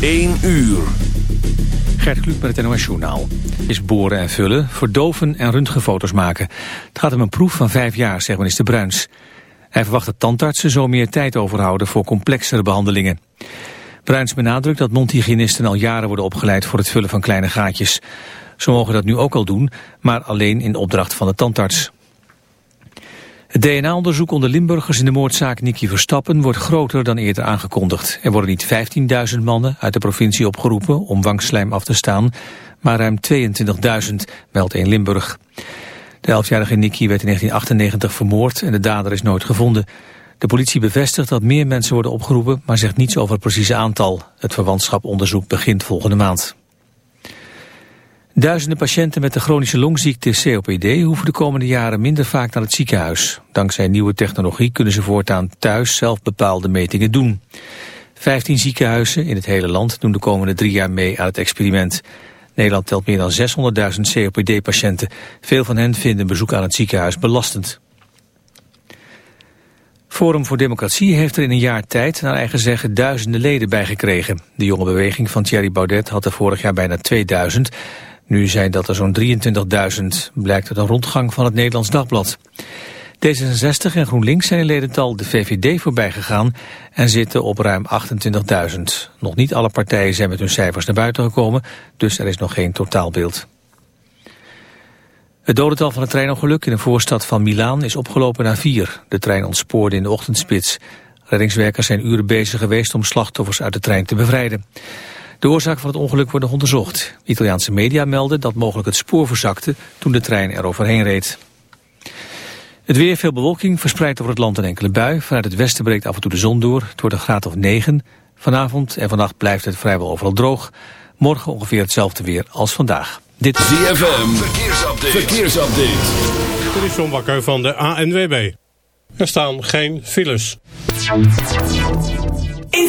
1 uur. Gert Kluk met het NOS Journaal. Is boren en vullen, verdoven en röntgenfoto's maken. Het gaat om een proef van vijf jaar, zegt minister Bruins. Hij verwacht dat tandartsen zo meer tijd overhouden voor complexere behandelingen. Bruins benadrukt dat mondhygiënisten al jaren worden opgeleid voor het vullen van kleine gaatjes. Ze mogen dat nu ook al doen, maar alleen in opdracht van de tandarts. Het DNA-onderzoek onder Limburgers in de moordzaak Nicky Verstappen wordt groter dan eerder aangekondigd. Er worden niet 15.000 mannen uit de provincie opgeroepen om wangslijm af te staan, maar ruim 22.000, meldt in Limburg. De 11-jarige Nicky werd in 1998 vermoord en de dader is nooit gevonden. De politie bevestigt dat meer mensen worden opgeroepen, maar zegt niets over het precieze aantal. Het verwantschaponderzoek begint volgende maand. Duizenden patiënten met de chronische longziekte COPD hoeven de komende jaren minder vaak naar het ziekenhuis. Dankzij nieuwe technologie kunnen ze voortaan thuis zelf bepaalde metingen doen. Vijftien ziekenhuizen in het hele land doen de komende drie jaar mee aan het experiment. Nederland telt meer dan 600.000 COPD-patiënten. Veel van hen vinden bezoek aan het ziekenhuis belastend. Forum voor Democratie heeft er in een jaar tijd naar eigen zeggen duizenden leden bijgekregen. De jonge beweging van Thierry Baudet had er vorig jaar bijna 2000. Nu zijn dat er zo'n 23.000, blijkt uit een rondgang van het Nederlands Dagblad. D66 en GroenLinks zijn in ledental de VVD voorbij gegaan en zitten op ruim 28.000. Nog niet alle partijen zijn met hun cijfers naar buiten gekomen, dus er is nog geen totaalbeeld. Het dodental van het treinongeluk in een voorstad van Milaan is opgelopen naar vier. De trein ontspoorde in de ochtendspits. Reddingswerkers zijn uren bezig geweest om slachtoffers uit de trein te bevrijden. De oorzaak van het ongeluk wordt nog onderzocht. Italiaanse media melden dat mogelijk het spoor verzakte toen de trein er overheen reed. Het weer, veel bewolking, verspreid over het land een enkele bui. Vanuit het westen breekt af en toe de zon door. Het wordt een graad of 9. Vanavond en vannacht blijft het vrijwel overal droog. Morgen ongeveer hetzelfde weer als vandaag. Dit is ZFM, verkeersupdate. verkeersupdate. Dit is John Bakker van de ANWB. Er staan geen files. In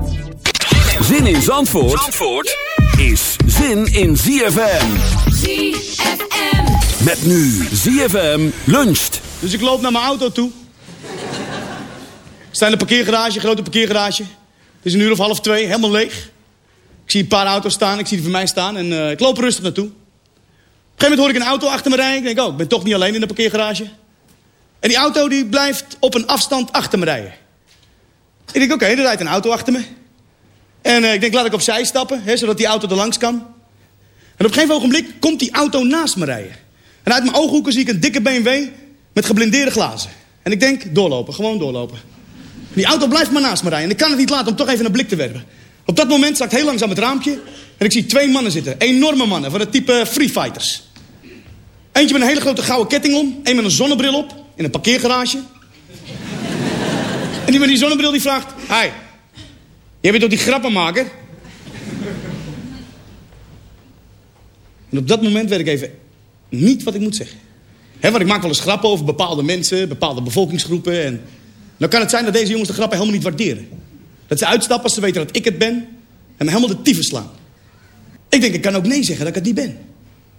Zin in Zandvoort, Zandvoort is zin in ZFM. ZFM. Met nu ZFM luncht. Dus ik loop naar mijn auto toe. Ik sta in de parkeergarage, grote parkeergarage. Het is een uur of half twee, helemaal leeg. Ik zie een paar auto's staan, ik zie die voor mij staan en eh, ik loop rustig naartoe. Op een gegeven moment hoor ik een auto achter me rijden. Ik denk, oh, ik ben toch niet alleen in de parkeergarage. En die auto die blijft op een afstand achter me rijden. Ik denk, oké, er rijdt een auto achter me. En eh, ik denk, laat ik opzij stappen, hè, zodat die auto er langs kan. En op een gegeven ogenblik komt die auto naast me rijden. En uit mijn ooghoeken zie ik een dikke BMW met geblindeerde glazen. En ik denk, doorlopen, gewoon doorlopen. Die auto blijft maar naast me rijden. En ik kan het niet laten om toch even een blik te werpen. Op dat moment zakt heel langzaam het raampje. En ik zie twee mannen zitten. Enorme mannen, van het type free fighters. Eentje met een hele grote gouden ketting om. Eén met een zonnebril op. In een parkeergarage. en die met die zonnebril die vraagt... Hi, jij bent toch die grappenmaker? en op dat moment weet ik even niet wat ik moet zeggen. Want ik maak wel eens grappen over bepaalde mensen, bepaalde bevolkingsgroepen. En dan kan het zijn dat deze jongens de grappen helemaal niet waarderen. Dat ze uitstappen als ze weten dat ik het ben. En me helemaal de tyfus slaan. Ik denk, ik kan ook nee zeggen dat ik het niet ben.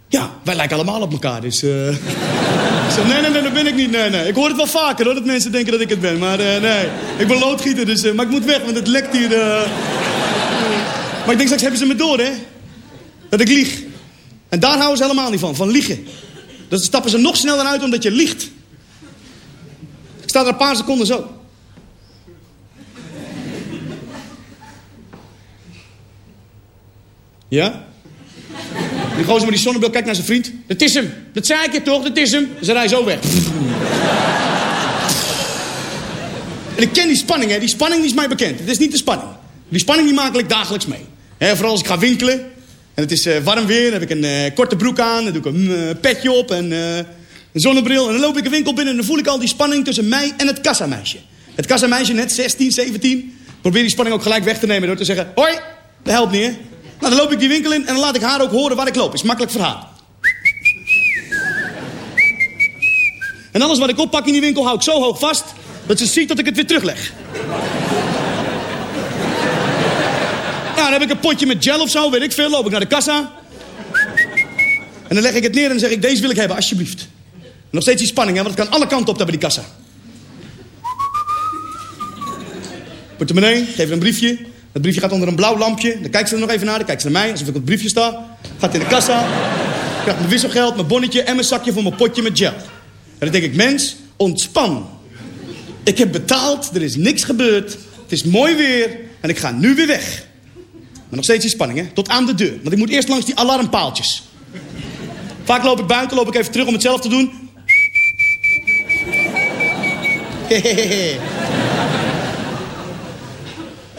Ja, wij lijken allemaal op elkaar, dus... eh nee, nee, nee, dat ben ik niet, nee, nee. Ik hoor het wel vaker, hoor, dat mensen denken dat ik het ben. Maar eh, nee, ik ben loodgieter, dus... eh, maar ik moet weg, want het lekt hier... eh. Maar ik denk straks hebben ze me door, hè? Dat ik lieg. En daar houden ze helemaal niet van, van liegen. Dan stappen ze nog sneller uit omdat je liegt. Ik sta er een paar seconden zo. Ja? Die gozer met die zonnebril kijkt naar zijn vriend. Dat is hem. Dat zei ik je toch? Dat is hem. Ze rijden zo weg. En ik ken die spanning, hè. Die spanning is mij bekend. Het is niet de spanning. Die spanning die maak ik dagelijks mee. Vooral als ik ga winkelen. En het is eh, warm weer. Dan heb ik een eh, korte broek aan. Dan doe ik een eh, petje op en een zonnebril. En dan loop ik een winkel binnen en dan voel ik al die spanning tussen mij en het kassameisje. Het kassameisje, net 16, 17. Probeer die spanning ook gelijk weg te nemen door te zeggen... Hoi, dat helpt niet? Nou, dan loop ik die winkel in en dan laat ik haar ook horen waar ik loop. Is makkelijk voor haar. En alles wat ik oppak in die winkel hou ik zo hoog vast... dat ze ziet dat ik het weer terugleg. Nou, dan heb ik een potje met gel of zo, weet ik veel. Loop ik naar de kassa. En dan leg ik het neer en zeg ik... deze wil ik hebben, alsjeblieft. Nog steeds die spanning, hè, want het kan alle kanten op daar bij die kassa. Portemonnee, geef een briefje. Dat briefje gaat onder een blauw lampje. Dan kijkt ze er nog even naar. Dan kijkt ze naar mij, alsof ik op het briefje sta. Gaat in de kassa. Ik krijg mijn wisselgeld, mijn bonnetje en mijn zakje voor mijn potje met gel. En dan denk ik, mens, ontspan. Ik heb betaald, er is niks gebeurd. Het is mooi weer en ik ga nu weer weg. Maar nog steeds die spanning, hè? Tot aan de deur. Want ik moet eerst langs die alarmpaaltjes. Vaak loop ik buiten, loop ik even terug om het zelf te doen.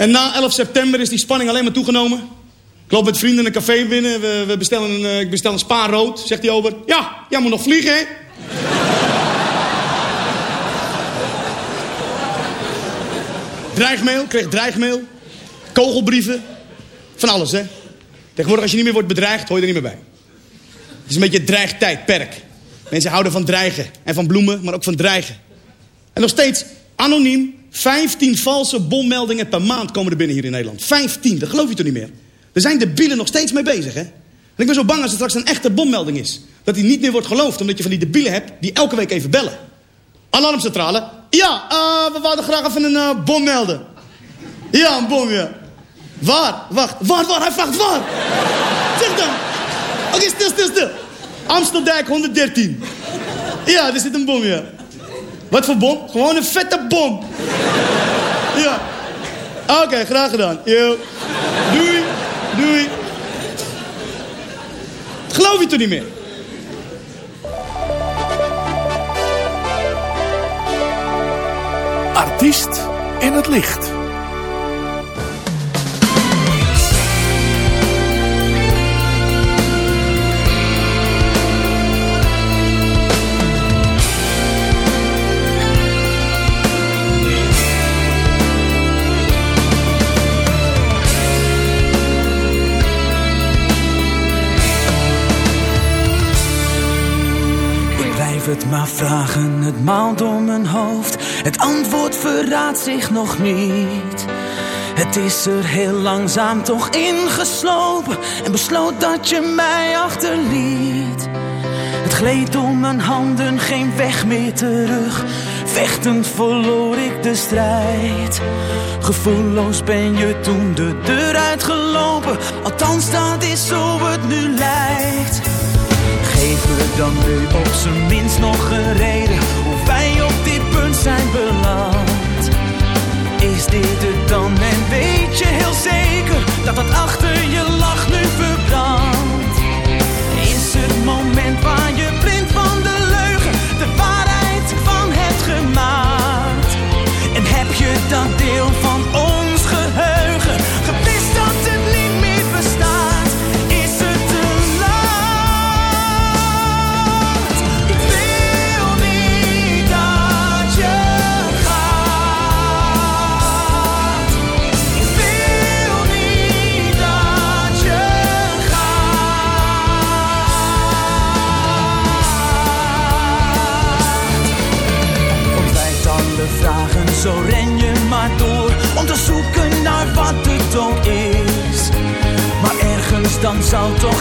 En na 11 september is die spanning alleen maar toegenomen. Ik loop met vrienden een café binnen. We, we bestellen een, eh, ik bestel een spa rood. Zegt hij over. Ja, jij moet nog vliegen, hè? dreigmail, kreeg dreigmail. Kogelbrieven. Van alles, hè? Tegenwoordig als je niet meer wordt bedreigd, hoor je er niet meer bij. Het is een beetje het dreigtijdperk. Mensen houden van dreigen. En van bloemen, maar ook van dreigen. En nog steeds, anoniem, 15 valse bommeldingen per maand komen er binnen hier in Nederland. 15, dat geloof je toch niet meer? Er zijn de bielen nog steeds mee bezig, hè? En ik ben zo bang als er straks een echte bommelding is. Dat die niet meer wordt geloofd, omdat je van die debielen hebt die elke week even bellen. Alarmcentrale. Ja, eh, we wouden graag even een eh, bom melden. Ja, een bom, ja. Waar? Wacht, waar, waar? Hij vraagt waar. Zeg dan. Oké, stil, stil, stil. Amsteldijk 113. Ja, er zit een bom, ja. Wat voor bom? Gewoon een vette bom. Ja. Oké, graag gedaan. Yo. Doei. Doei. Geloof je toch niet meer? Artiest in het licht. Het maar vragen, het maalt om mijn hoofd. Het antwoord verraadt zich nog niet. Het is er heel langzaam toch ingeslopen en besloot dat je mij achterliet. Het gleed om mijn handen, geen weg meer terug. Vechtend verloor ik de strijd. Gevoelloos ben je toen de deur uitgelopen. Althans, dat is zo het nu lijkt. Me dan nu op zijn minst nog een reden hoe wij op dit punt zijn beland. Is dit het dan en weet je heel zeker dat dat achter dan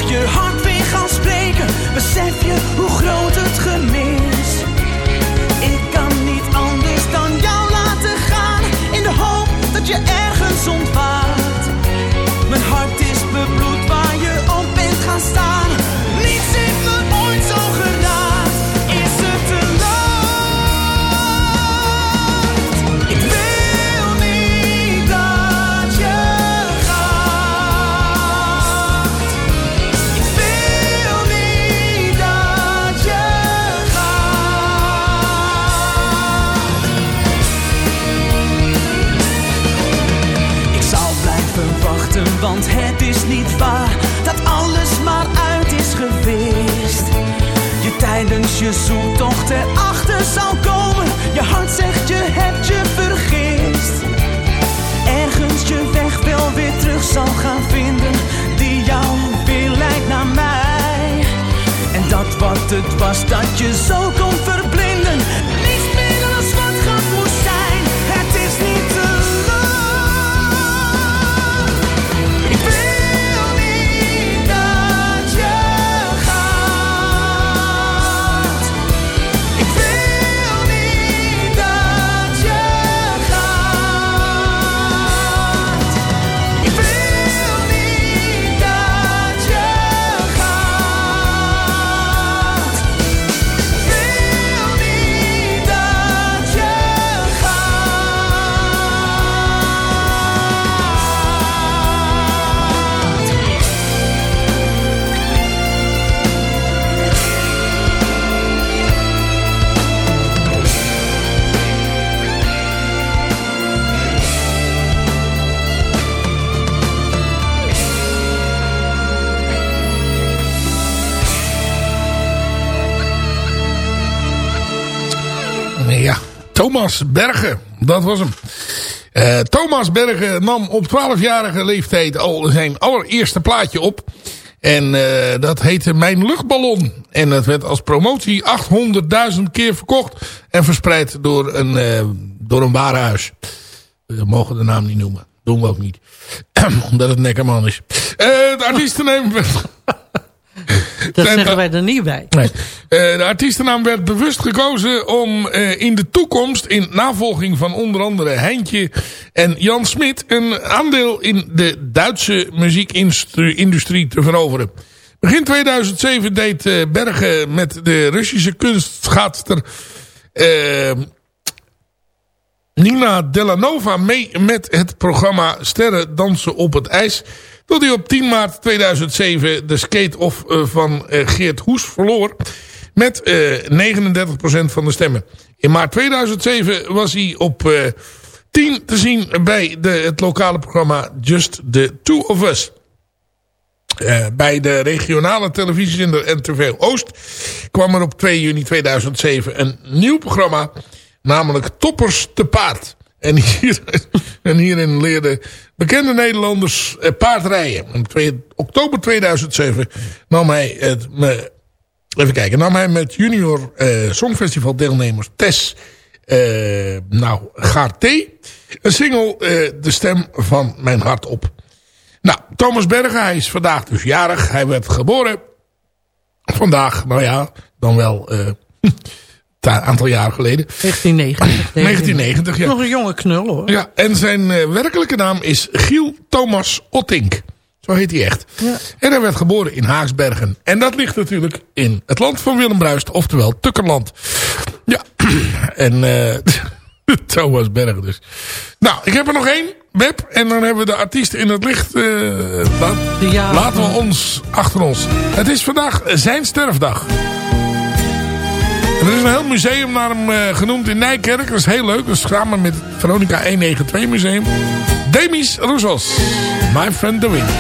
Bergen, dat was hem. Eh, Thomas Bergen nam op 12-jarige leeftijd al zijn allereerste plaatje op. En eh, dat heette Mijn Luchtballon. En dat werd als promotie 800.000 keer verkocht. En verspreid door een, eh, door een warenhuis. We mogen de naam niet noemen. Doen we ook niet. Omdat het Neckerman is. De artiestennaam werd... Dat En zeggen dat- wij er niet bij. Nee. Eh, de artiestennaam werd bewust gekozen om eh, in de toekomst, in navolging van onder andere Heintje en Jan Smit, een aandeel in de Duitse muziekindustrie te veroveren. Begin 2007 deed eh, Bergen met de Russische kunstschaatster eh, Nina Delanova mee met het programma Sterren dansen op het ijs. Tot hij op 10 maart 2007 de skate-off eh, van eh, Geert Hoes verloor. Met eh 39% van de stemmen. In maart 2007 was hij op eh 10 te zien bij het lokale programma Just the Two of Us. Eh, bij de regionale televisiezender NTV Oost kwam er op 2 juni 2007 een nieuw programma, namelijk Toppers te Paard. En, hier, en hierin leerden bekende Nederlanders eh, paardrijden. In twee- oktober 2007 nam hij het, me- even kijken, nam hij met junior eh, songfestival deelnemers Tess eh, nou, Gaarté een single eh, De Stem van Mijn Hart op. Nou, Thomas Bergen, hij is vandaag dus jarig. Hij werd geboren vandaag, nou ja, dan wel eh aantal jaren geleden. 1990. denk ik. 1990, ja. Nog een jonge knul hoor. Ja, en zijn eh, werkelijke naam is Giel Thomas Ottink. Zo heet hij echt. Ja. En hij werd geboren in Haaksbergen. En dat ligt natuurlijk in het land van Willem Bruist, oftewel Tukkerland. Ja, en eh Thomas Bergen dus. Nou, ik heb er nog één, Web. En dan hebben we de artiesten in het licht. eh, laat- Ja. laten we ons achter ons. Het is vandaag zijn sterfdag. Er is een heel museum naar hem eh, genoemd in Nijkerk. Dat is heel leuk. Dat is samen met het Veronica 192 Museum. Demis Roussos. My friend the wind.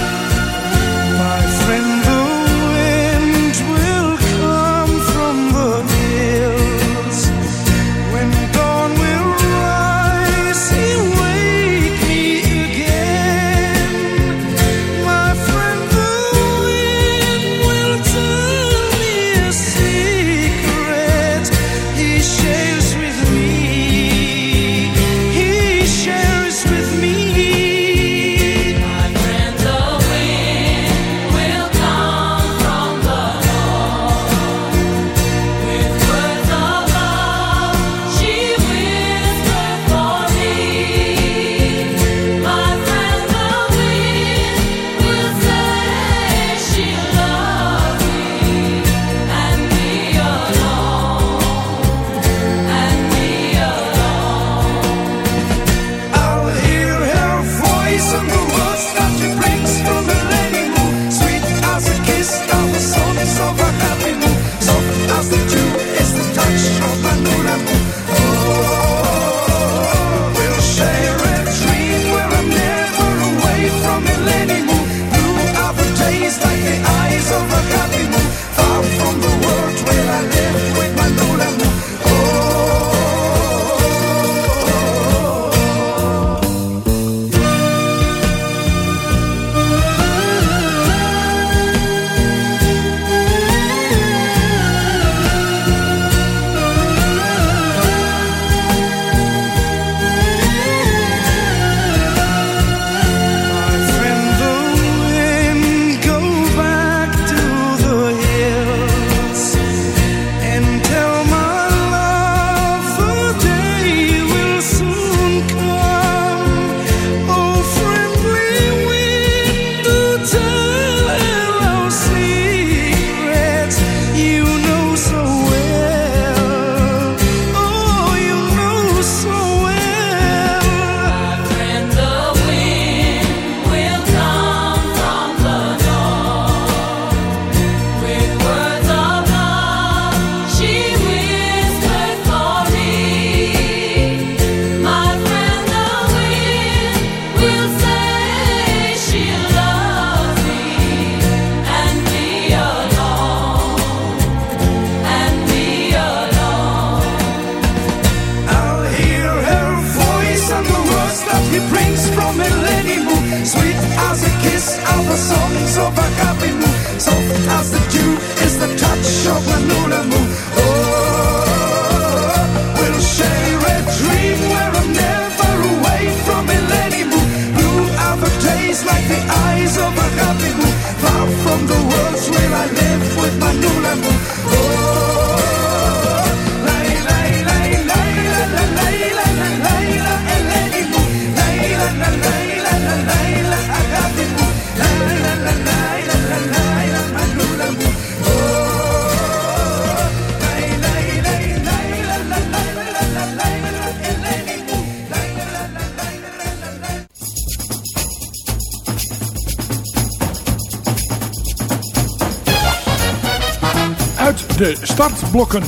Startblokken.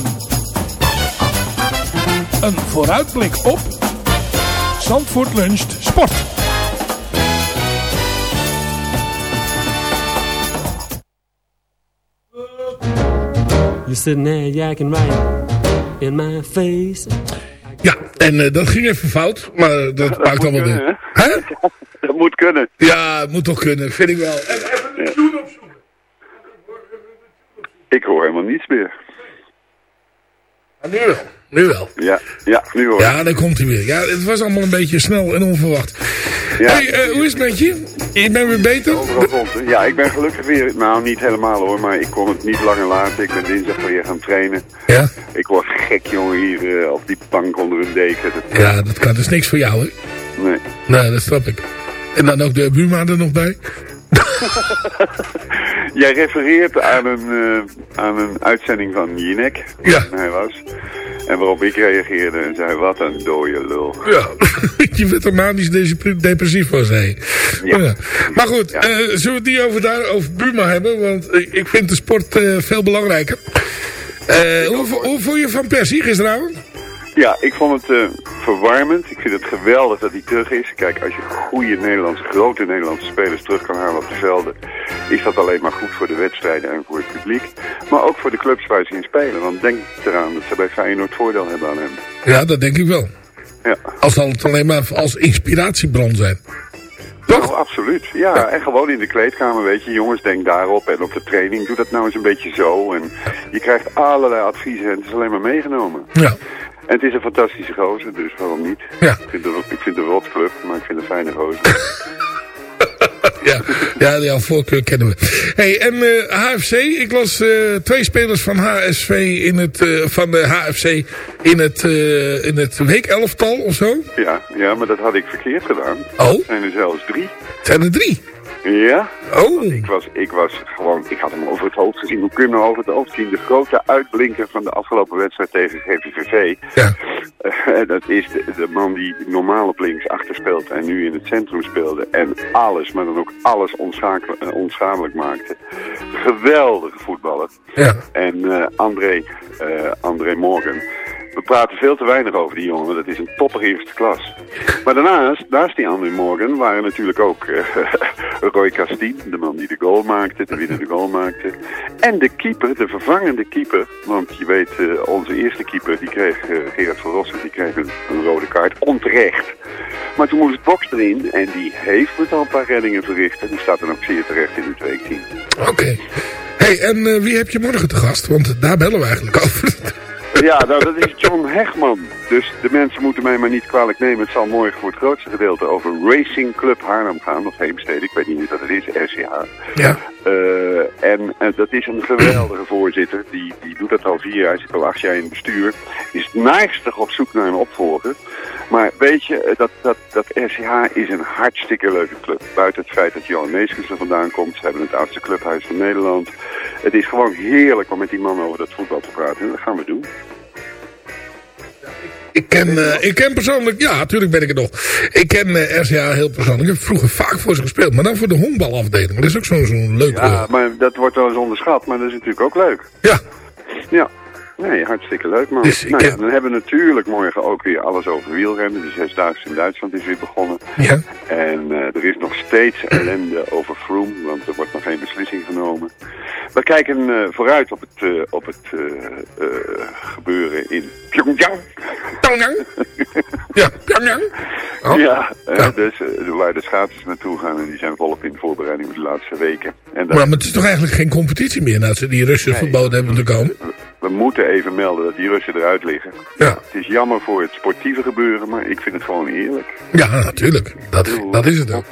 Een vooruitblik op Zandvoort luncht sport. You're sitting there yakking right in my face. Ja, en eh, dat ging even fout, maar dat, maakt allemaal kunnen, niet. Hè? Dat moet kunnen. Ja, het moet toch kunnen, vind ik wel. En, Ik hoor helemaal niets meer. Ja, nu wel. Nu wel. Ja, ja nu hoor. Ja, daar komt hij weer. Ja, het was allemaal een beetje snel en onverwacht. Ja. hey, eh, hoe is het met je? Je bent weer beter? Ja, ik ben gelukkig weer, nou niet helemaal hoor, maar ik kon het niet langer laten. Ik ben dinsdag weer gaan trainen. Ja? Ik word gek jongen hier eh, op die bank onder een deken. Dat, Ja, dat kan. Is niks voor jou, hè? Nee. Nee, dat snap ik. En dan ook de Buma er nog bij? Jij refereert aan een, eh, aan een uitzending van Jinek, Ja. hij was. En waarop ik reageerde en zei, wat een dode lul. Ja, je bent er manisch depre- depressief van, zei. Ja. Ja. Maar goed, eh, zullen we het niet over, daar, over Buma hebben? Want ik, vind de sport eh, veel belangrijker. Hoe, hoe vond je Van Persie gisteravond? Ja, ik vond het eh, verwarmend. Ik vind het geweldig dat hij terug is. Kijk, als je goede Nederlandse, grote Nederlandse spelers terug kan halen op de velden, is dat alleen maar goed voor de wedstrijden en voor het publiek. Maar ook voor de clubs waar ze in spelen. Want denk eraan dat ze bij Feyenoord voordeel hebben aan hem. Ja, dat denk ik wel. Ja. Als zal het alleen maar als inspiratiebron zijn. Toch? Oh, absoluut. Ja, en gewoon in de kleedkamer, weet je. Jongens, denk daarop. En op de training, doe dat nou eens een beetje zo. En je krijgt allerlei adviezen en het is alleen maar meegenomen. Ja. En het is een fantastische gozer, dus waarom niet? Ja. Ik vind, de, ik vind de rotclub, maar ik vind een fijne gozer. Ja, ja jouw voorkeur kennen we. Hey, en eh, HFC, ik las eh, twee spelers van HSV in het, eh, van de HFC in het, eh in het weekelftal of zo. Ja, ja, maar dat had ik verkeerd gedaan. Oh? Er zijn er zelfs drie. Zijn er drie? Ja. Oh. Ik was, ik was gewoon, ik had hem over het hoofd gezien. Hoe kun je hem over het hoofd zien? De grote uitblinker van de afgelopen wedstrijd tegen GVVV. Ja. Eh, dat is de, de man die normaal op links achter speelt en nu in het centrum speelde. En alles, maar dan ook alles eh, onschadelijk maakte. Geweldige voetballer. Ja. En eh, André, André Morgan. We praten veel te weinig over die jongen, dat is een topper eerste klas. Maar daarnaast, naast die André Morgan, waren natuurlijk ook eh, Roy Castien, de man die de goal maakte, de winnende goal maakte. En de keeper, de vervangende keeper, want je weet, eh, onze eerste keeper, die kreeg, eh, Gerard van Rossen, die kreeg een, rode kaart, onterecht. Maar toen moest Box erin en die heeft met al een paar reddingen verricht. En die staat dan ook zeer terecht in het weekteam. Oké. Hey, en wie heb je morgen te gast? Want daar bellen we eigenlijk over. Ja, nou, dat is John Hegman. Dus de mensen moeten mij maar niet kwalijk nemen. Het zal morgen voor het grootste gedeelte over Racing Club Haarlem gaan. Of Heemstede, ik weet niet wat het is, RCH. Ja. Eh, en dat is een geweldige voorzitter. Die, die doet dat al vier jaar. Hij zit al acht jaar in het bestuur. Is naastig op zoek naar een opvolger. Maar weet je, eh, dat, dat, dat RCH is een hartstikke leuke club. Buiten het feit dat Johan Neeskens er vandaan komt. Ze hebben het oudste clubhuis van Nederland. Het is gewoon heerlijk om met die man over dat voetbal te praten. En dat gaan we doen. Ik ken, eh, ik ken persoonlijk, ja, natuurlijk ben ik er nog. Ik ken eh, RCA heel persoonlijk. Ik heb vroeger vaak voor ze gespeeld, maar dan voor de honkbalafdeling. Dat is ook zo'n zo'n leuk. Ja, maar dat wordt wel eens onderschat, maar dat is natuurlijk ook leuk. Ja. Ja. Nee, hartstikke leuk man. Dus nou ja, dan hebben we natuurlijk morgen ook weer alles over wielrennen. De Zesdaagse in Duitsland is weer begonnen. Ja. En eh, er is nog steeds ellende over Froome, want er wordt nog geen beslissing genomen. We kijken eh, vooruit op het, eh, op het gebeuren in Pyongyang. Pyongyang? ja, Pyongyang. Oh. Ja, eh, dus waar de schaatsers naartoe gaan en die zijn volop in voorbereiding voor de laatste weken. En dat- Maar, maar het is toch eigenlijk geen competitie meer nadat ze die Russen verboden hebben te komen? We moeten even melden dat die Russen eruit liggen. Ja. Het is jammer voor het sportieve gebeuren, maar ik vind het gewoon eerlijk. Ja, natuurlijk. Dat, dat is het ook.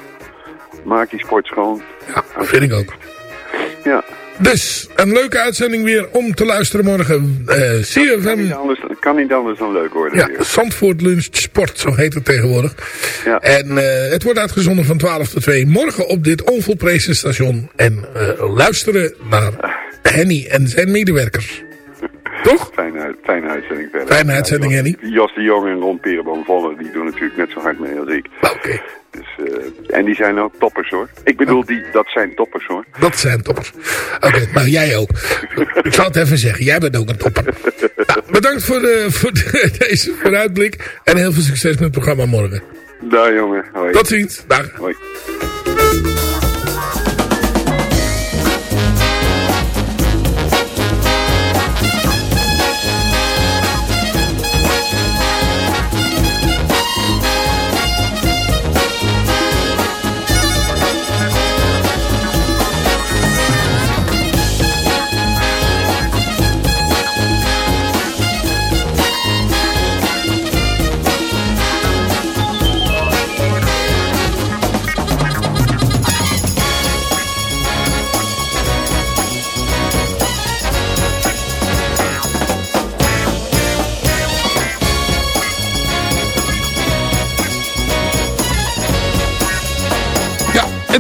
Maak die sport schoon. Ja, dat vind ik ook. Ja. Dus, een leuke uitzending weer om te luisteren morgen. Eh Kan CFM, niet, anders, kan niet anders dan leuk worden. ja, weer. Zandvoort Lunch Sport, zo heet het tegenwoordig. Ja. En eh, het wordt uitgezonden van 12 tot 2 morgen op dit onvolprezen station. En eh, luisteren naar Henny en zijn medewerkers. Toch? Fijne, fijne uitzending verder. Fijne uitzending, Henny. Jos de Jong en Ron Perenboom Volle, die doen natuurlijk net zo hard mee als ik. Oké. Dus, eh, en die zijn ook toppers hoor. Ik bedoel, die, dat zijn toppers hoor. Dat zijn toppers. Oké, nou jij ook. Ik zal het even zeggen, jij bent ook een topper. Nou, bedankt voor, de, voor de- deze vooruitblik. En heel veel succes met het programma morgen. Daar jongen. Hoi. Tot ziens. Dag. Hoi.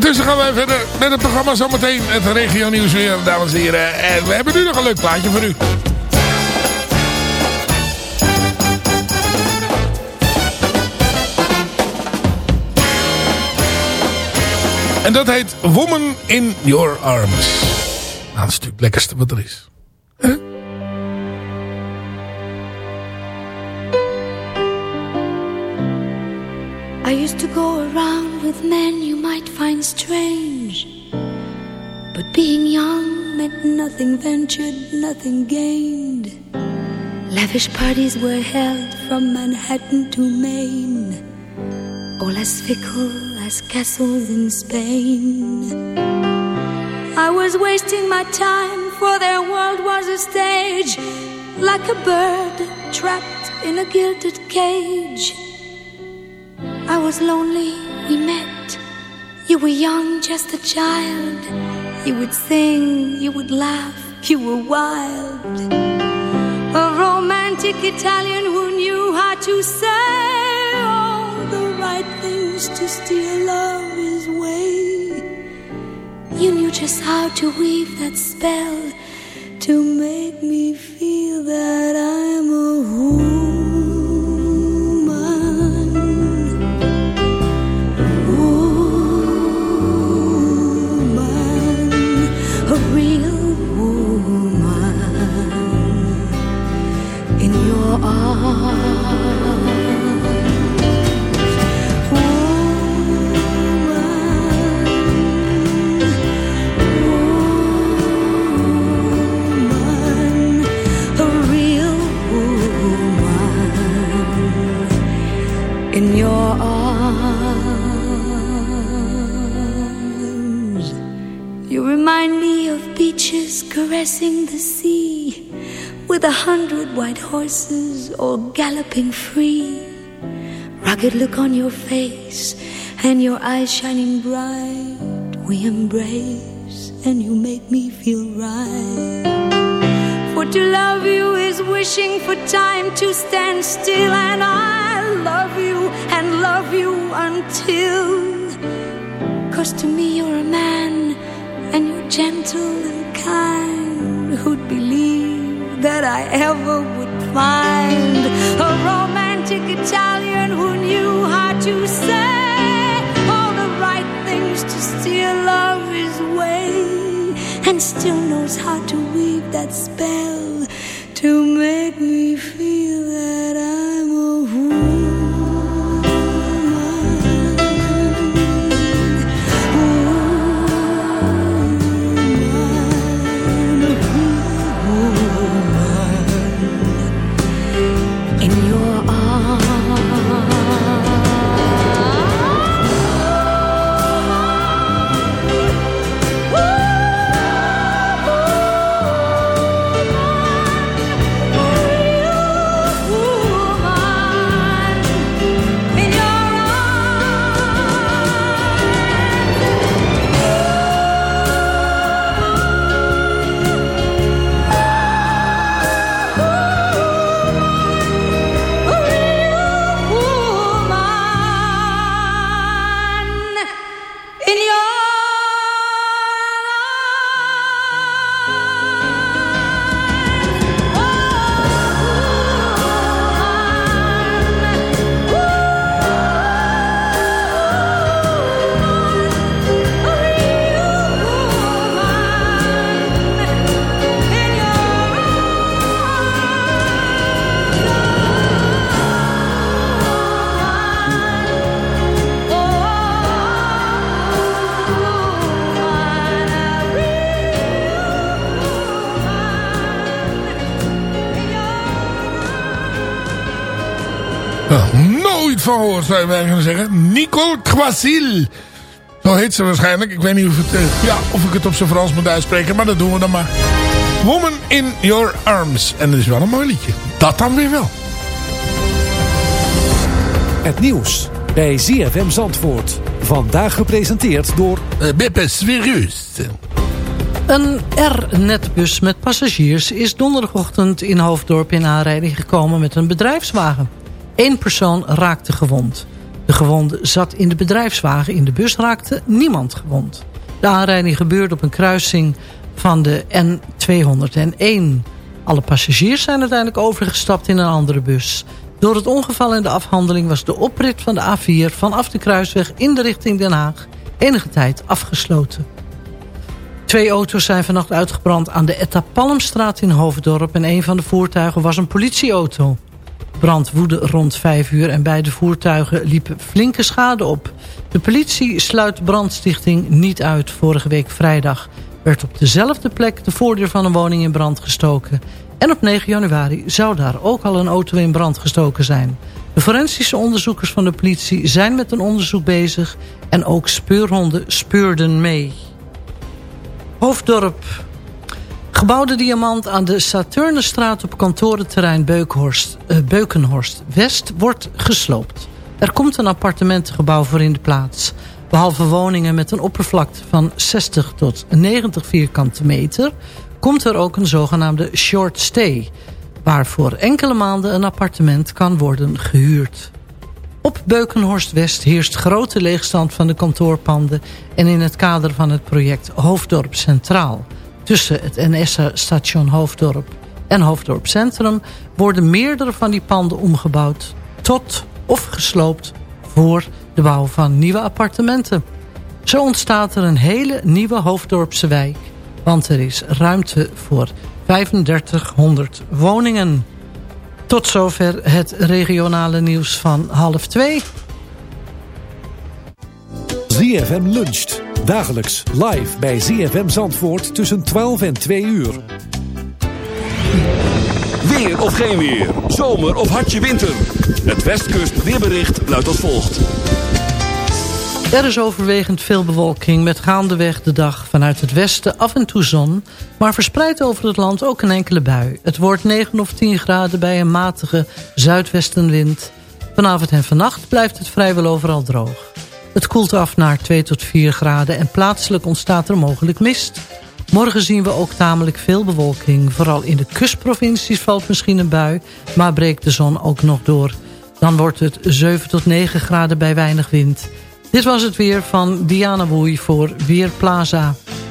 Ja, intussen gaan wij verder met het programma zometeen. Het regio nieuws weer, dames en heren. En we hebben nu nog een leuk plaatje voor u. En dat heet Woman in Your Arms. Nou, dat is natuurlijk het lekkerste wat er is. I used to go around with men you might find strange. But being young meant nothing ventured, nothing gained. Lavish parties were held from Manhattan to Maine. All as fickle as castles in Spain. I was wasting my time, for their world was a stage. Like a bird trapped in a gilded cage. I was lonely, we met. You were young, just a child. You would sing, you would laugh, you were wild. A romantic Italian who knew how to say all the right things to steal love his way. You knew just how to weave that spell to make me feel that I'm a woman. Caressing the sea with a hundred white horses all galloping free. Rugged look on your face and your eyes shining bright. We embrace and you make me feel right. For to love you is wishing for time to stand still, and I love you and love you until. Cause to me you're a man and you're gentle and kind. That I ever would find. A romantic Italian who knew how to say all the right things to steal love his way and still knows how to weave that spell to make me feel van gehoord zou je mij kunnen zeggen. Nicole Quasil. Zo heet ze waarschijnlijk. Ik weet niet of, het, eh, ja, of ik het op zijn Frans moet uitspreken, maar dat doen we dan maar. Woman in Your Arms. En dat is wel een mooi liedje. Dat dan weer wel. Het nieuws bij ZFM Zandvoort. Vandaag gepresenteerd door... Uh, Beppe Sverus. Een R-netbus met passagiers is donderdagochtend in Hoofddorp in aanrijding gekomen met een bedrijfswagen. Eén persoon raakte gewond. De gewonde zat in de bedrijfswagen. In de bus raakte niemand gewond. De aanrijding gebeurde op een kruising van de N201. Alle passagiers zijn uiteindelijk overgestapt in een andere bus. Door het ongeval en de afhandeling was de oprit van de A4 vanaf de kruisweg in de richting Den Haag enige tijd afgesloten. Twee auto's zijn vannacht uitgebrand aan de Etta Palmstraat in Hoofddorp... en een van de voertuigen was een politieauto. Brand woedde rond vijf uur en beide voertuigen liepen flinke schade op. De politie sluit brandstichting niet uit. Vorige week vrijdag werd op dezelfde plek de voordeur van een woning in brand gestoken. En op 9 januari zou daar ook al een auto in brand gestoken zijn. De forensische onderzoekers van de politie zijn met een onderzoek bezig... en ook speurhonden speurden mee. Hoofddorp. Gebouwde diamant aan de Saturnusstraat op kantorenterrein Beukhorst, uh, Beukenhorst West wordt gesloopt. Er komt een appartementengebouw voor in de plaats. Behalve woningen met een oppervlakte van 60 tot 90 vierkante meter... komt er ook een zogenaamde short stay... waar voor enkele maanden een appartement kan worden gehuurd. Op Beukenhorst West heerst grote leegstand van de kantoorpanden... en in het kader van het project Hoofddorp Centraal... tussen het NS-station Hoofddorp en Hoofddorp Centrum... worden meerdere van die panden omgebouwd tot of gesloopt... voor de bouw van nieuwe appartementen. Zo ontstaat er een hele nieuwe Hoofddorpse wijk... want er is ruimte voor 3500 woningen... Tot zover het regionale nieuws van half twee. ZFM luncht. Dagelijks live bij ZFM Zandvoort tussen 12 en 2 uur. Weer of geen weer. Zomer of hartje winter. Het Westkust weerbericht luidt als volgt. Er is overwegend veel bewolking met gaandeweg de dag vanuit het westen af en toe zon... maar verspreid over het land ook een enkele bui. Het wordt 9 of 10 graden bij een matige zuidwestenwind. Vanavond en vannacht blijft het vrijwel overal droog. Het koelt af naar 2 tot 4 graden en plaatselijk ontstaat er mogelijk mist. Morgen zien we ook tamelijk veel bewolking. Vooral in de kustprovincies valt misschien een bui, maar breekt de zon ook nog door. Dan wordt het 7 tot 9 graden bij weinig wind... Dit was het weer van Diana Woei voor Weerplaza. Dat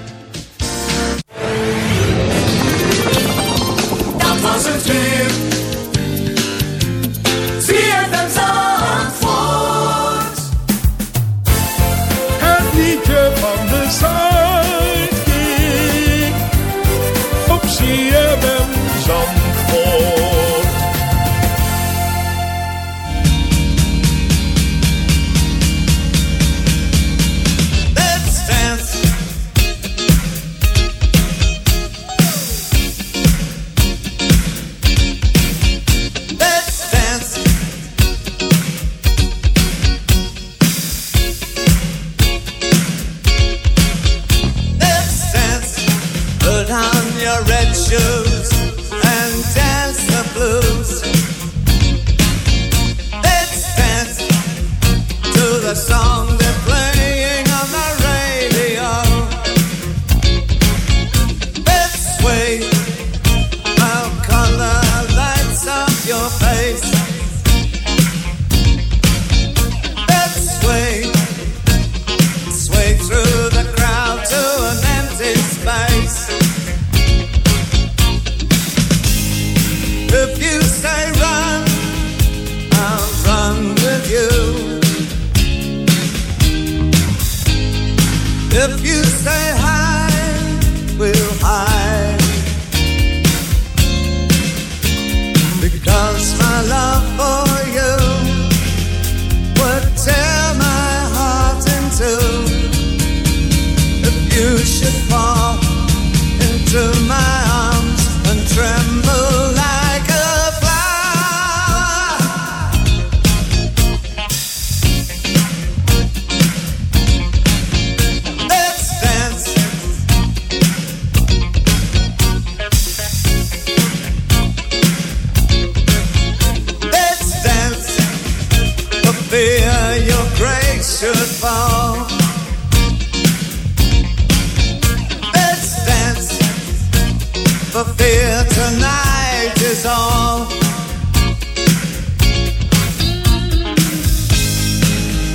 fear tonight is all.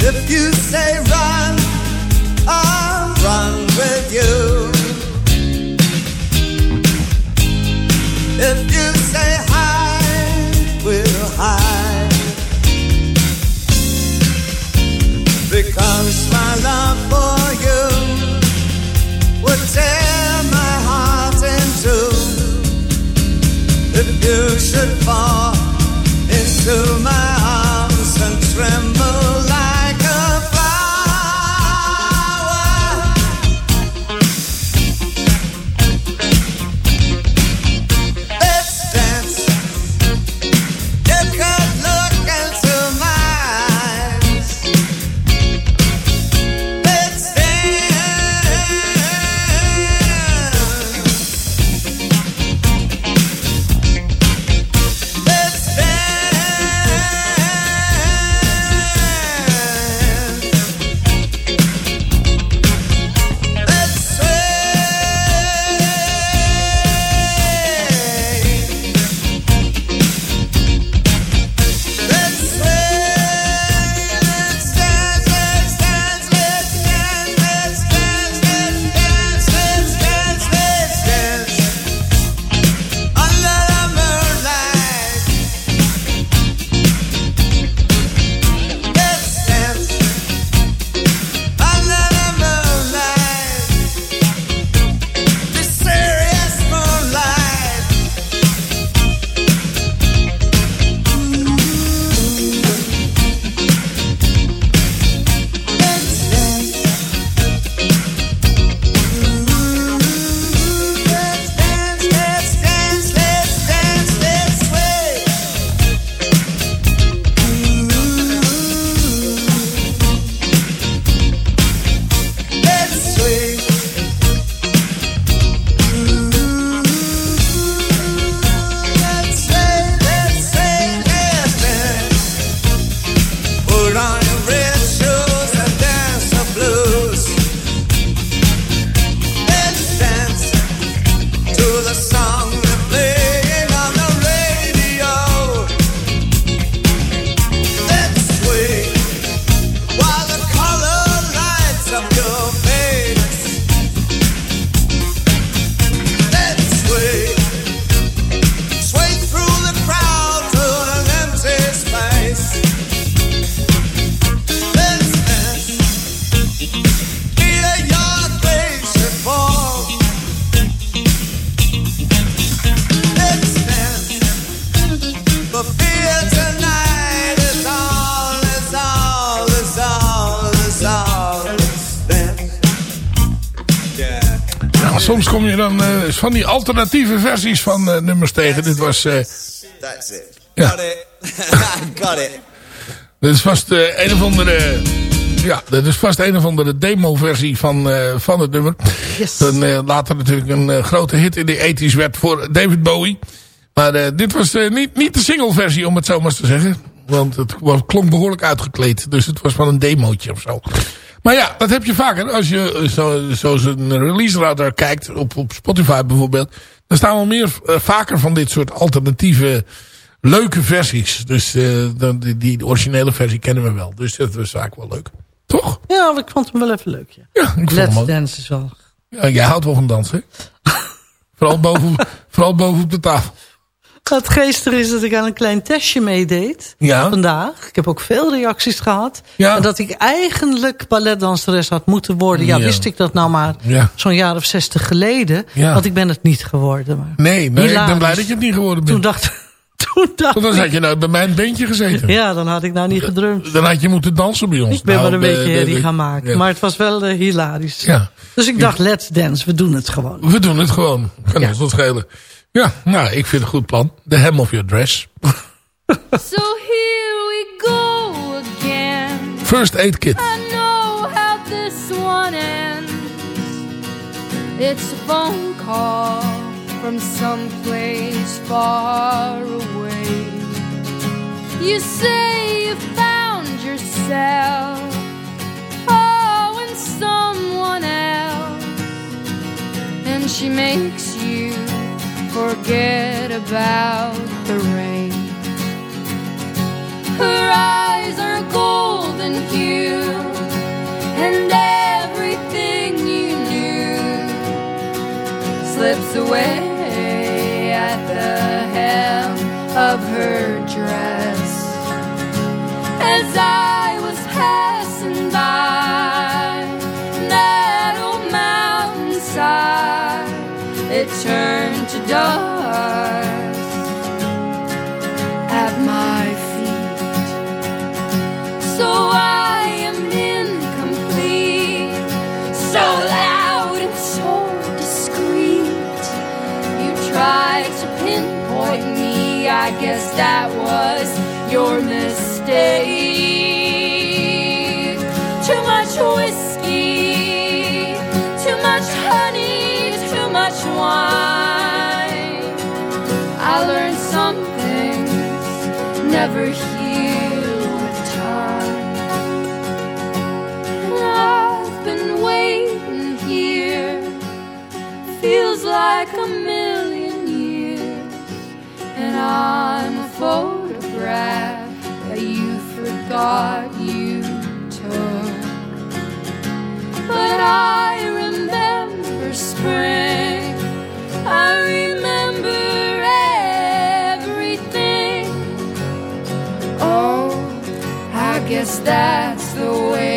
If you say run, you dan eh, van die alternatieve versies van eh, nummers tegen. Dit was... eh, That's it. Ja. Got it. Got it. dit is vast eh, een of andere... Ja, dat is vast een of andere demo-versie van, eh, van het nummer. Dan eh, later natuurlijk een grote hit in de 80s werd voor David Bowie. Maar eh, dit was niet, niet de single-versie, om het zo maar eens te zeggen. Want het klonk behoorlijk uitgekleed. Dus het was van een demootje of zo. Maar ja, dat heb je vaker. Als je eh, zo, zo een release radar kijkt, op, op Spotify bijvoorbeeld. Dan staan wel meer, eh, vaker van dit soort alternatieve leuke versies. Dus eh, dan, die, die originele versie kennen we wel. Dus dat was eigenlijk wel leuk. Toch? Ja, ik vond hem wel even leuk. Ja. Ja, ik vond Let's. Dance is wel... Ja, jij houdt wel van dansen. vooral, boven, vooral boven op de tafel. Geestige is dat ik aan een klein testje meedeed. Ja. Vandaag. Ik heb ook veel reacties gehad. Ja. En dat ik eigenlijk balletdanseres had moeten worden. Ja, Ja. wist ik dat nou maar Ja. zo'n jaar of zestig geleden. Ja. Want ik ben het niet geworden. Maar Nee, nee ik ben blij dat je het niet geworden bent. Toen dacht, toen dacht Want dan ik... had je nou bij mijn beentje gezeten. Ja, dan had ik nou niet gedrumd. Dan had je moeten dansen bij ons. Ik ben Nou, wel een beetje herrie gaan maken. ja. Maar het was wel eh, hilarisch. Ja. Dus ik dacht, let's dance. We doen het gewoon. We doen het gewoon. Kan ons wat schelen. Ja, nou, ik vind het een goed plan. The hem of your dress. So here we go again. First aid kit. I know how this one ends. It's a phone call from someplace far away. You say you found yourself. Oh, in someone else. And she makes you forget about the rain. Her eyes are golden hue, and everything you knew slips away at the hem of her dress. As I I guess that was your mistake. Like a million years, and I'm a photograph that you forgot you took. But I remember spring. I remember everything. Oh, I guess that's the way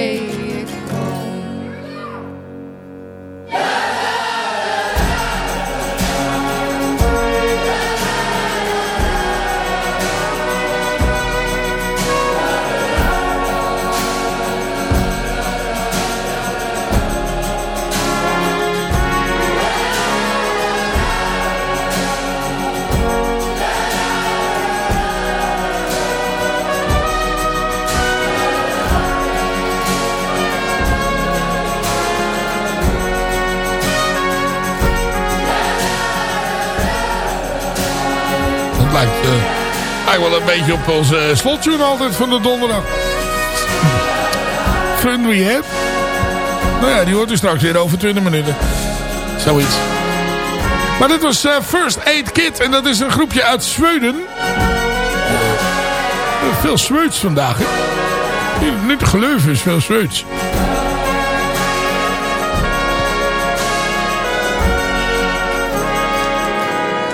eigenlijk wel een beetje op onze uh, slottune altijd van de donderdag. Fun we have. Nou ja, die hoort u straks weer over 20 minuten. Zoiets. Maar dit was eh, First Aid Kit. En dat is een groepje uit Zweden. Eh, veel Zweeds vandaag, hè? Niet- te geloven is veel Zweeds.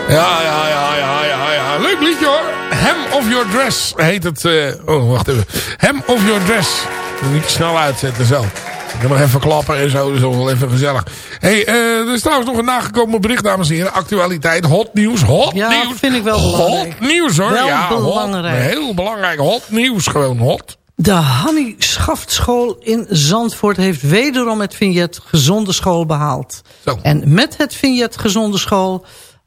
Ja, ja, Hem of Your Dress heet het. eh, oh, wacht even. Hem of Your Dress. Niet snel uitzetten zo. Ik nog even klappen en zo. Dat is ook wel even gezellig. hey, eh, er is trouwens nog een nagekomen bericht, dames en heren. Actualiteit, hot nieuws. Hot Ja, nieuws. vind ik wel belangrijk. Hot nieuws hoor. Wel ja, hot. belangrijk. heel belangrijk. Hot nieuws gewoon. Hot. De Hannie Schaftschool in Zandvoort heeft wederom het vignet Gezonde School behaald. En met het vignet Gezonde School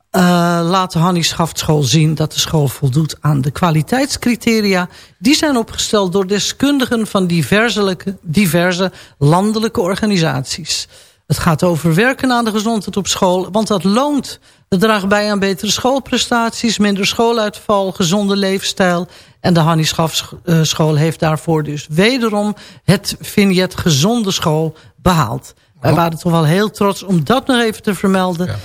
eh, laat de Hannie Schaftschool zien dat de school voldoet aan de kwaliteitscriteria. Die zijn opgesteld door deskundigen van diverse, diverse landelijke organisaties. Het gaat over werken aan de gezondheid op school, want dat loont. Dat draagt bij aan betere schoolprestaties, minder schooluitval, gezonde leefstijl. En de Hannie Schafschool heeft daarvoor dus wederom het vignet Gezonde School behaald. Wij waren toch wel heel trots om dat nog even te vermelden.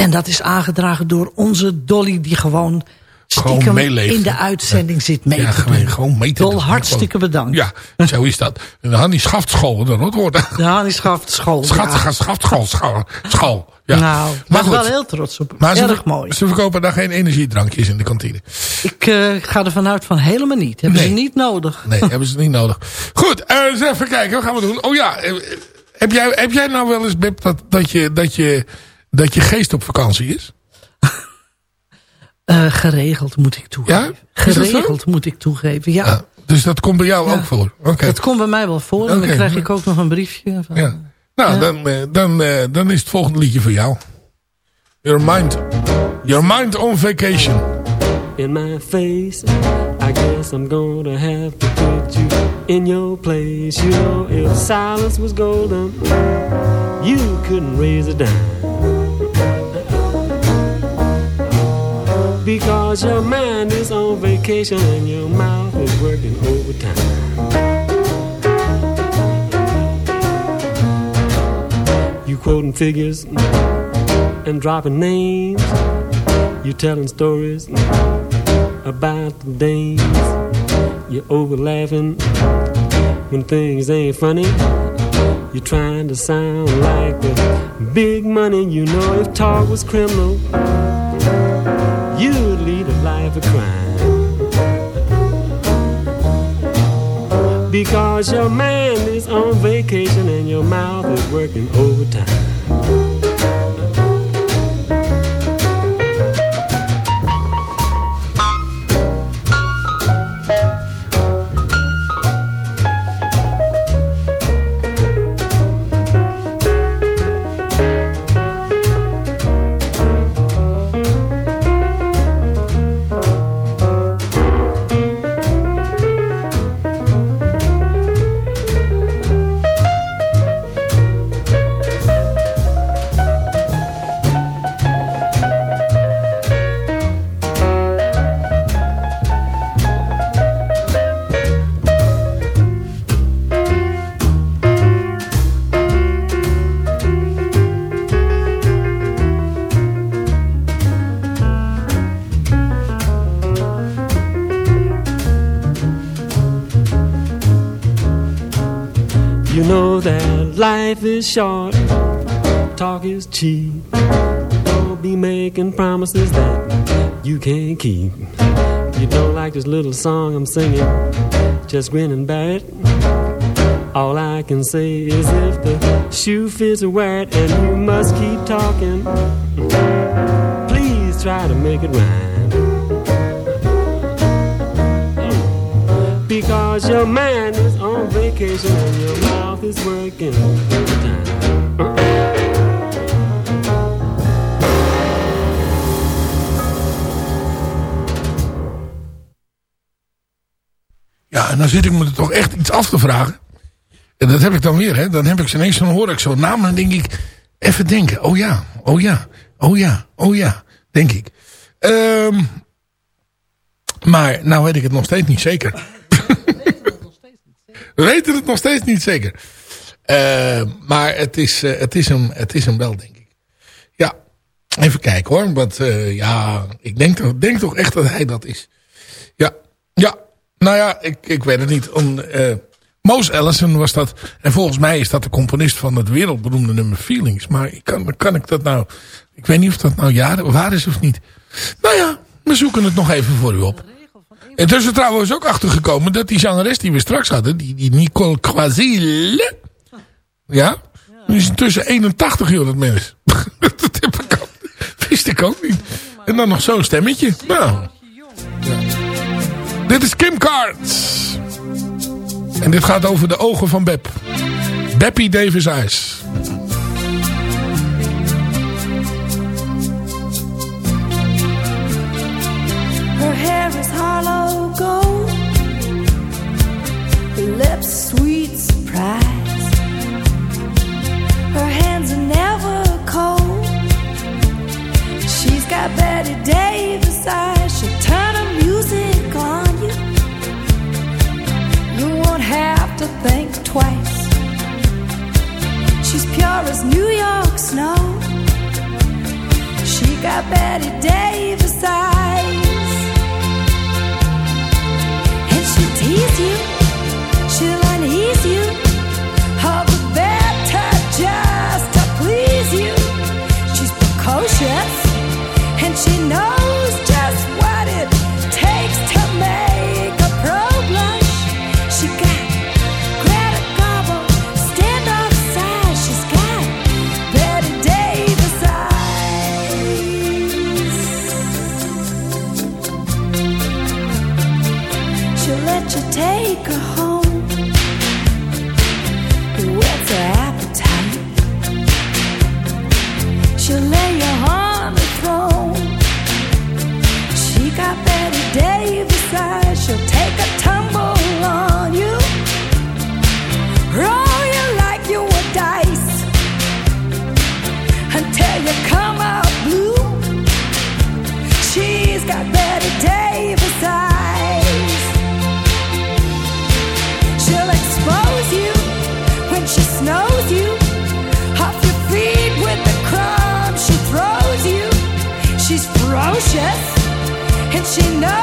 En dat is aangedragen door onze Dolly die gewoon stiekem in de uitzending zit mee Ja, te gewoon, doen. gewoon mee te Dol, doen. hartstikke bedankt. Ja, zo is dat. Dan die schaftschool, dat het woord. De Hannie Schaftschool. Schat, schaftschool, school. school. Ja. Nou, ik ben er wel heel trots op. Maar ze, Erg mooi. ze verkopen daar geen energiedrankjes in de kantine. Ik eh, ga ervan uit van helemaal niet. Hebben ze niet nodig. Nee, hebben ze niet nodig. Goed, eh, eens even kijken. Wat gaan we doen? Oh ja, eh, heb jij, heb jij nou wel eens, Bip, dat, dat, je, dat, je, dat je geest op vakantie is? Eh, geregeld moet ik toegeven. Zo? Geregeld moet ik toegeven, ja. Dus dat komt bij jou Ja. ook voor? Oké. Dat komt bij mij wel voor. En dan krijg ik ook nog een briefje. Van, Ja. Nou, Dan, eh, dan, eh, dan is het volgende liedje voor jou. Your mind, your mind on vacation. in my face. I guess I'm gonna have to put you in your place. You know, if silence was golden, you couldn't raise a dime. Because your mind is on vacation and your mouth is working overtime. You quoting figures and dropping names. You telling stories about the days you're over laughing when things ain't funny. You're trying to sound like the big money. You know if talk was criminal, a crime. Because your man is on vacation and your mouth is working overtime. That life is short, talk is cheap. Don't be making promises that you can't keep. If You don't like this little song I'm singing, just grin and bear it. All I can say is if the shoe fits, wear it, and you must keep talking. Please try to make it rhyme. Because your man is on vacation and your mouth is working overtime. Ja, en dan zit ik me toch echt iets af te vragen. En dat heb ik dan weer, hè. Dan heb ik ze ineens, dan hoor ik zo'n naam en dan denk ik... Even denken, oh ja, oh ja, oh ja, oh ja, denk ik. Ehm maar nou weet ik het nog steeds niet zeker. We weten het nog steeds niet zeker. Uh, maar het is, uh, het, is hem, het is hem wel, denk ik. Ja, even kijken hoor. Want uh, ja, ik denk toch, denk toch echt dat hij dat is. Ja, ja. Nou ja, ik, ik weet het niet. Moos Ellison was dat. En volgens mij is dat de componist van het wereldberoemde nummer Feelings. Maar kan, kan ik dat nou... Ik weet niet of dat nou jaren waar is of niet. Nou ja, we zoeken het nog even voor u op. En tussen trouwens ook achtergekomen dat die zangeres die we straks hadden, die, die Nicole Croisille, ja, die is intussen 81 joh, dat mens. dat heb ik wist ik ook niet. En dan nog zo'n stemmetje. Nou. Dit is Kim Cards. En dit gaat over de ogen van Beb. Beppie Davis Eyes. Got Betty Davis eyes. And she knows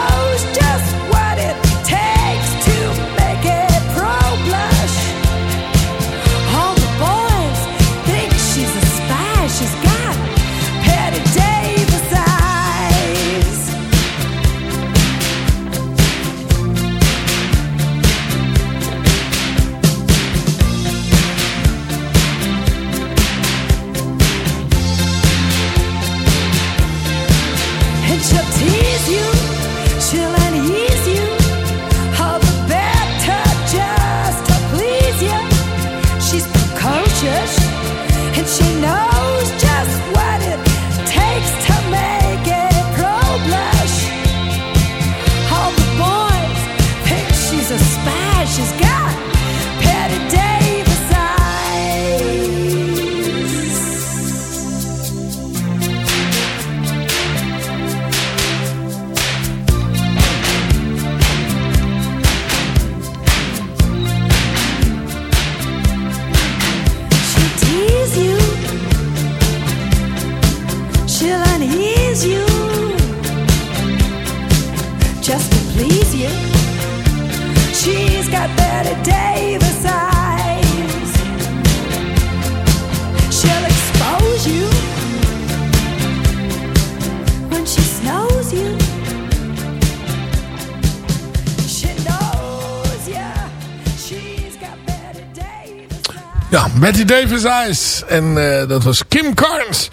Eyes. En eh, dat was Kim Carnes.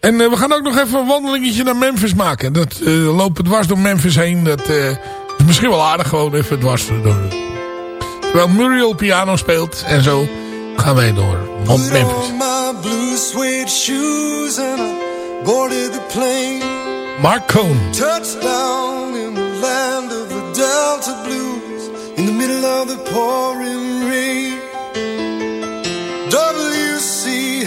En eh, we gaan ook nog even een wandelingetje naar Memphis maken. Dat eh, lopen dwars door Memphis heen. Dat is misschien wel aardig gewoon even dwars door. Terwijl Muriel piano speelt en zo gaan wij door. Op Memphis. on my blue suede shoes and I boarded the plane. Mark Cohn. Touchdown in the land of the Delta Blues in the middle of the pouring rain.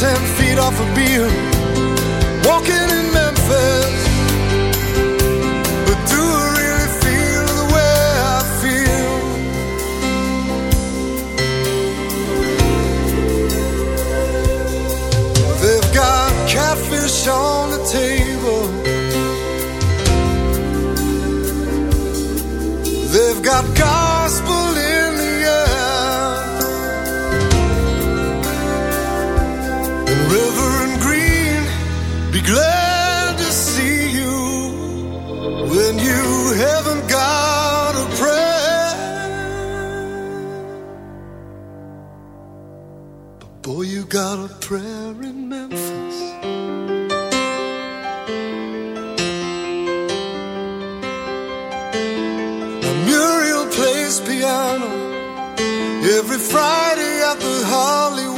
Ten feet off a beam. Walking in Memphis. Friday at the Hollywood.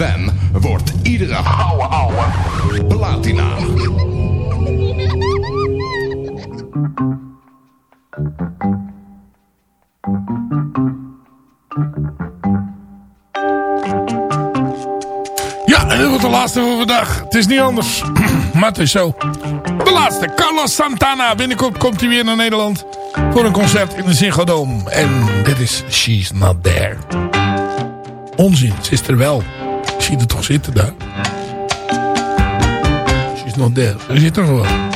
Ben wordt iedere ouwe ouwe platina. Ja, dit wordt de laatste van vandaag. Het is niet anders, maar het is zo. De laatste, Carlos Santana. Binnenkort komt hij weer naar Nederland voor een concert in de Ziggo En dit is She's Not There. Onzin, ze is er wel. Je het toch zitten daar. She's not there. Ze zit er wel?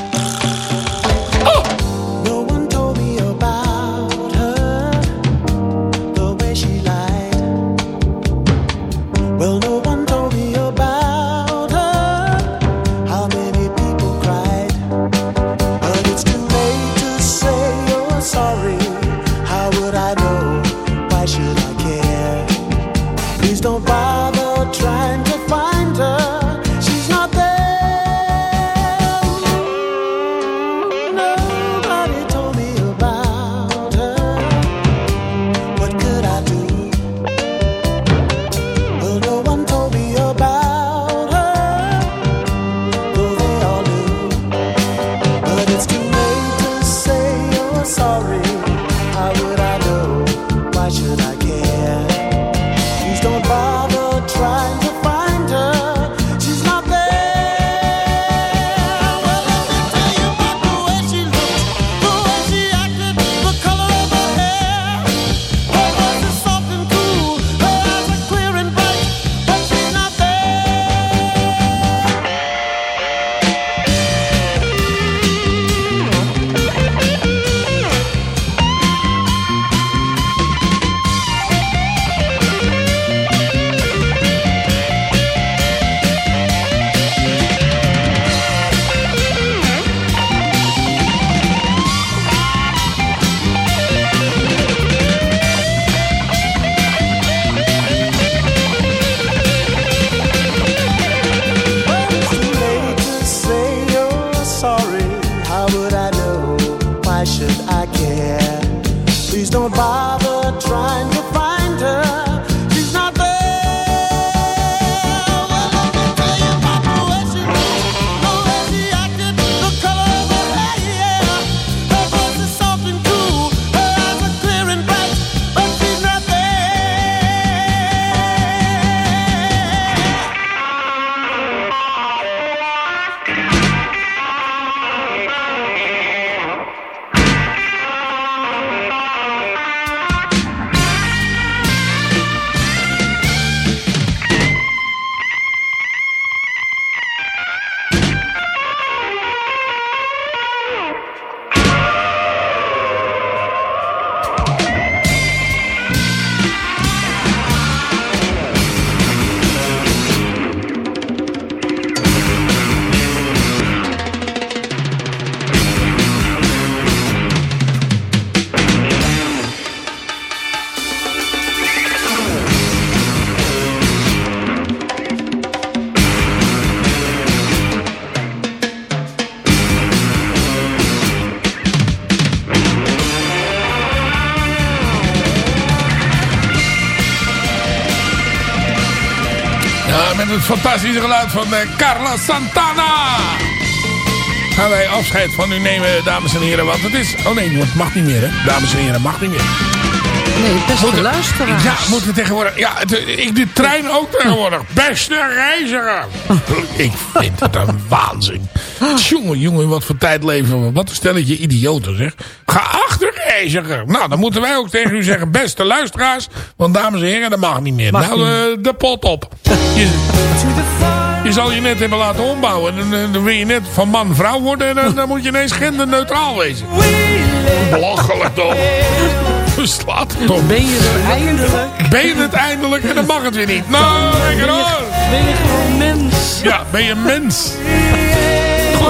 fantastische geluid van eh, Carla Santana. Gaan wij afscheid van u nemen, dames en heren. Want het is... Oh nee, het mag niet meer, hè. Dames en heren, mag niet meer. Nee, beste moeten, luisteraars. Ja, moeten tegenwoordig... Ja, ik de trein ook tegenwoordig. Beste reiziger. ik vind het een waanzin. Ah. Jongen, jongen, wat voor tijd leven we. Wat een stelletje idioten, zeg. Ga nou, dan moeten wij ook tegen u zeggen... Beste luisteraars. Want dames en heren, dat mag niet meer. Mag nou, niet. eh, de pot op. Je, je zal je net hebben laten ombouwen. En dan, dan wil je net van man vrouw worden. En dan, dan moet je ineens genderneutraal wezen. Belachelijk toch? Slaat het op. Ben je er eindelijk? Ben je het eindelijk en dan mag het weer niet. Nou, lekker hoor. Ben je gewoon mens? Ja, ben je mens.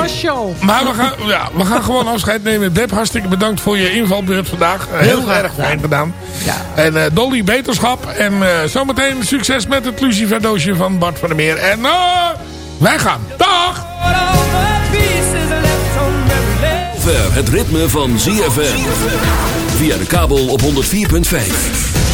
Show. Maar we gaan, ja, we gaan gewoon afscheid nemen. Deb, hartstikke bedankt voor je invalbeurt vandaag. Heel, graag erg gedaan. fijn gedaan. Ja. En eh, Dolly, beterschap. En eh, zometeen succes met het Lucifer doosje van Bart van der Meer. En eh, wij gaan. Dag! Ver het ritme van ZFM. Via de kabel op 104.5.